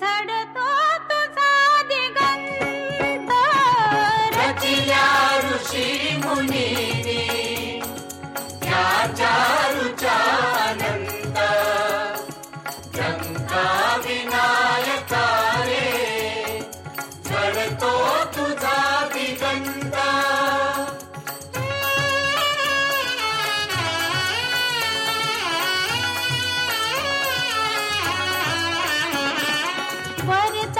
झडतो तुझा दिगंध रचिल्या ऋषी मुनी त्याच्या वर